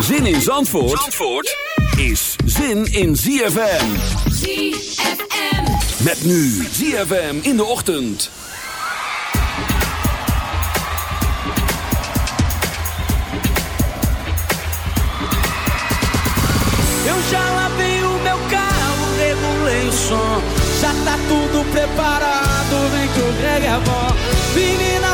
Zin in Zandvoort, Zandvoort is zin in ZFM. ZFM. Met nu ZFM in de ochtend. Eu já lavei o meu carro, regulei o som. Já tá tudo preparado, vem que o Greg é bom. Menina,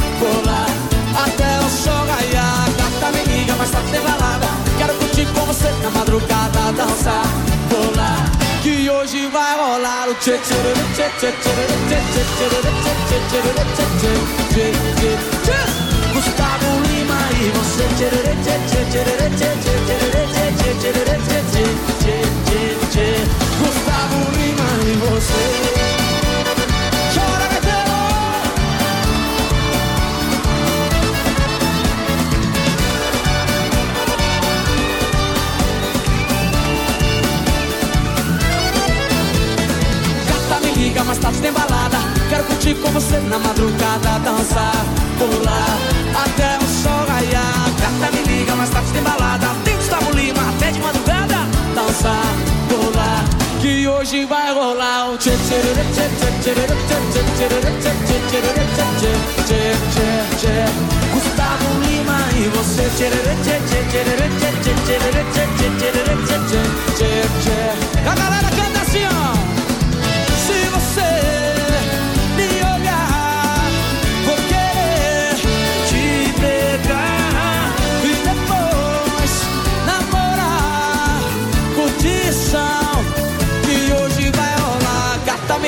Gustavo Lima e você você na madrugada, dançar, pular, até o sol raiar. Gata me liga, mas tarde tem balada. Tem Gustavo Lima, até de madrugada, dançar, pular. Que hoje vai rolar o tchê tchê tchê tchê tchê tchê tchê tchê tchê tchê tchê tchê tchê Gustavo Lima e você tchê tchê tchê tchê tchê tchê tchê tchê tchê tchê tchê tchê A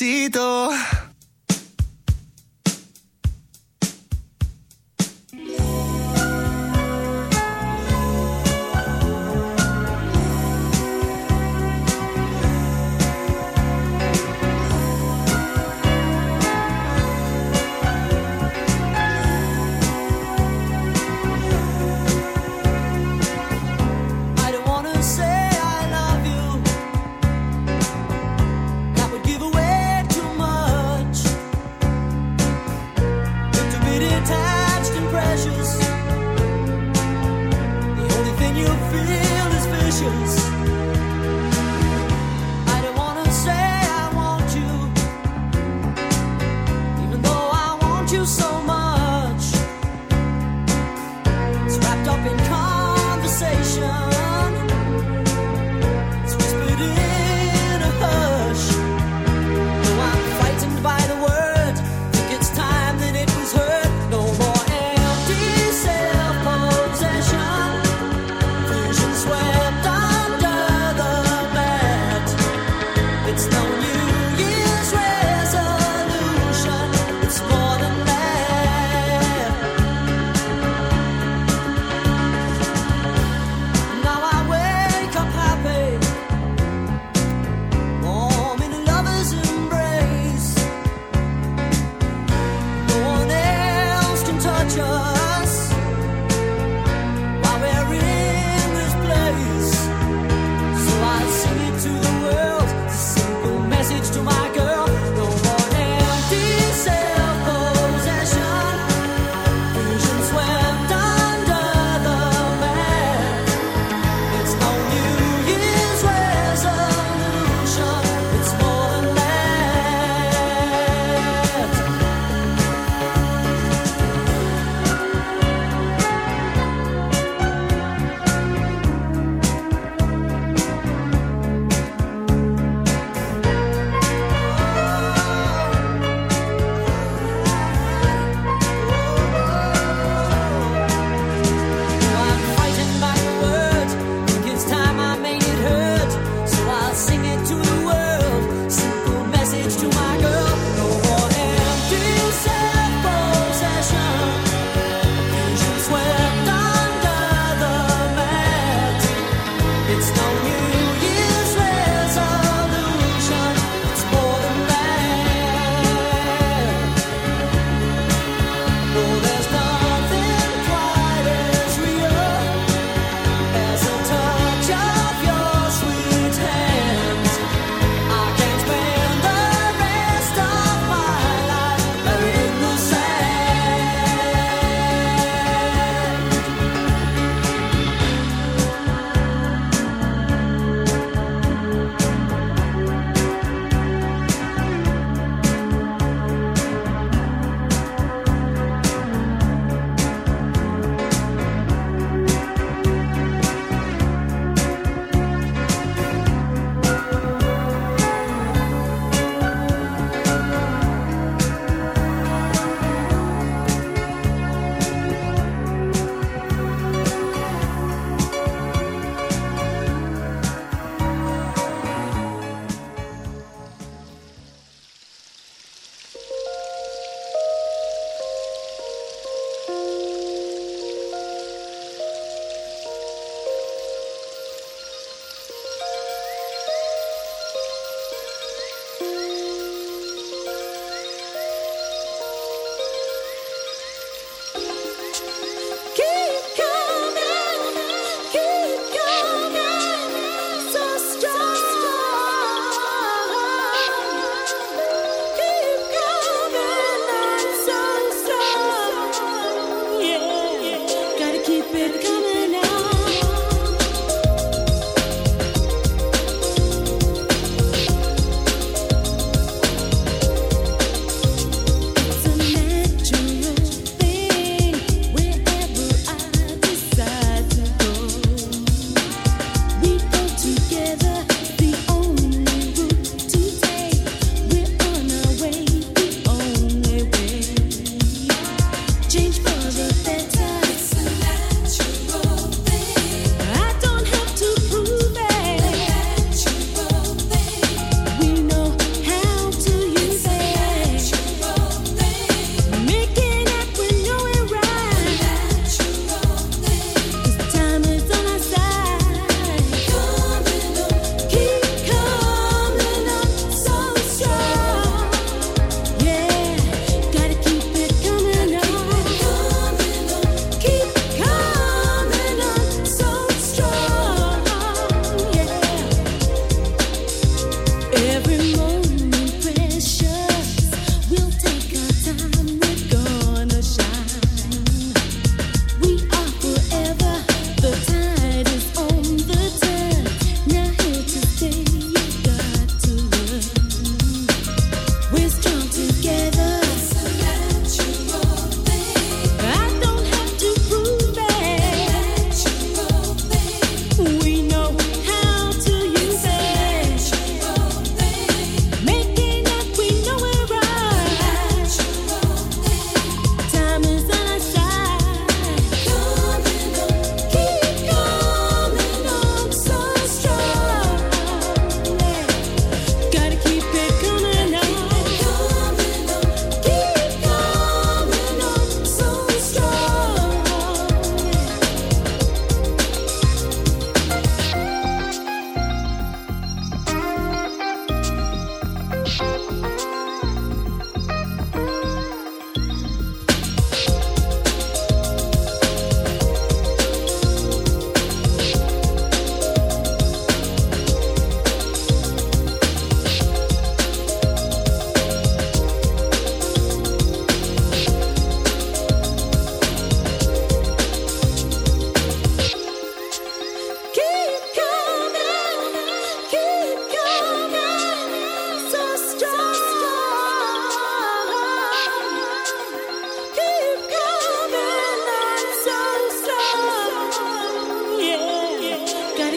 necesito Change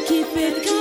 L'eau,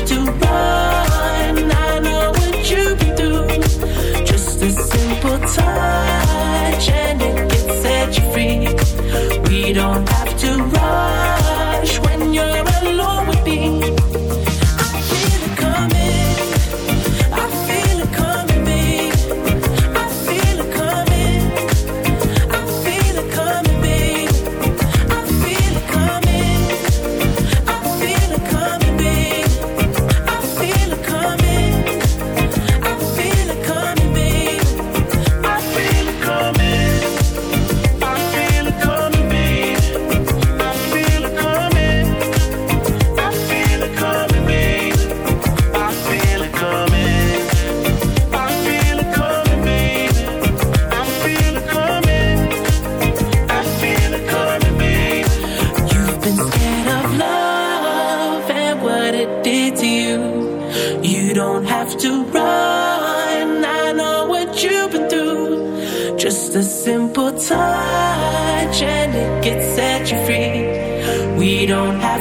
don't have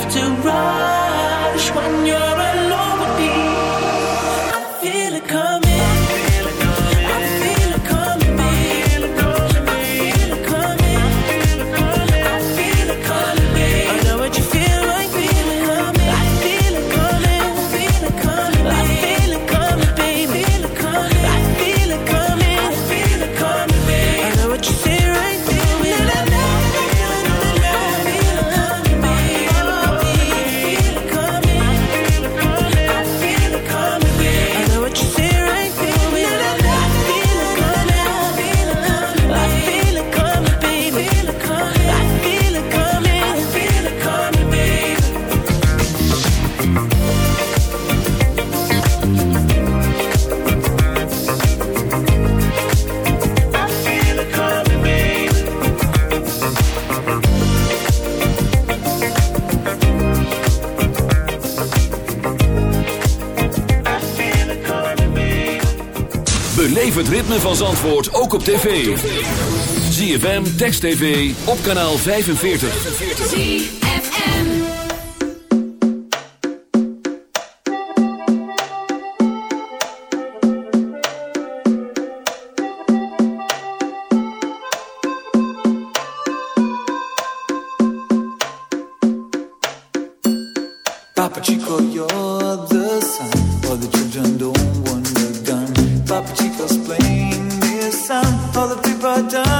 Zandvoort ook op tv. ZFM, Text TV, op kanaal 45. ZFM Papa Chico, you're the sun, all the children don't want the gun. Papa Chico's all the people done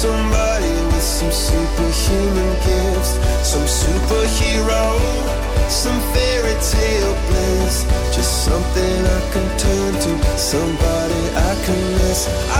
somebody with some superhuman gifts, some superhero, some fairy tale bliss. Just something I can turn to, somebody I can miss. I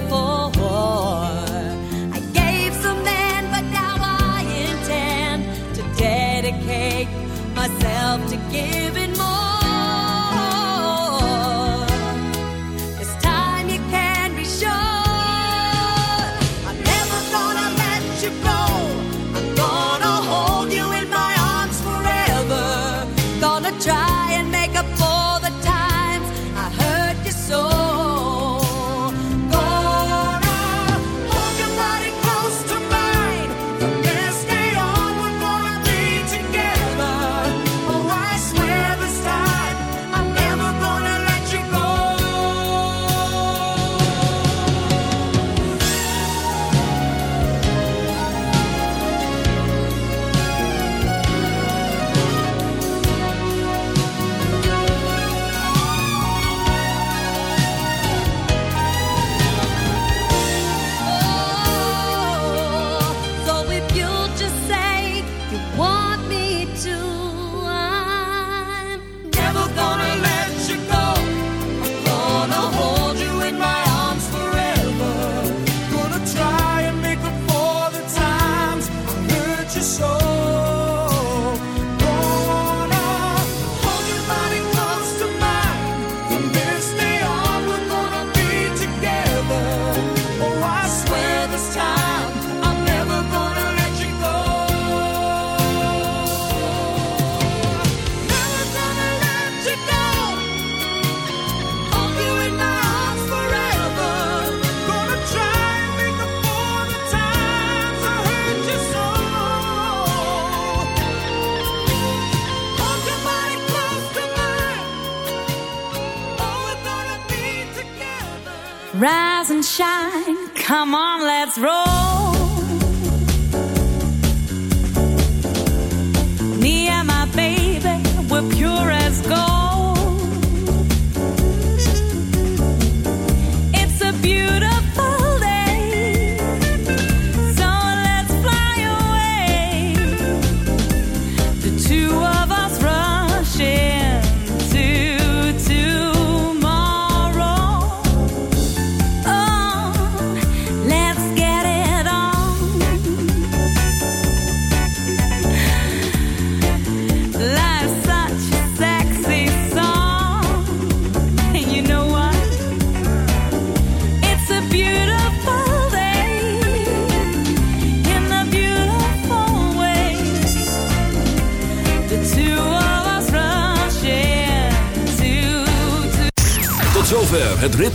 before.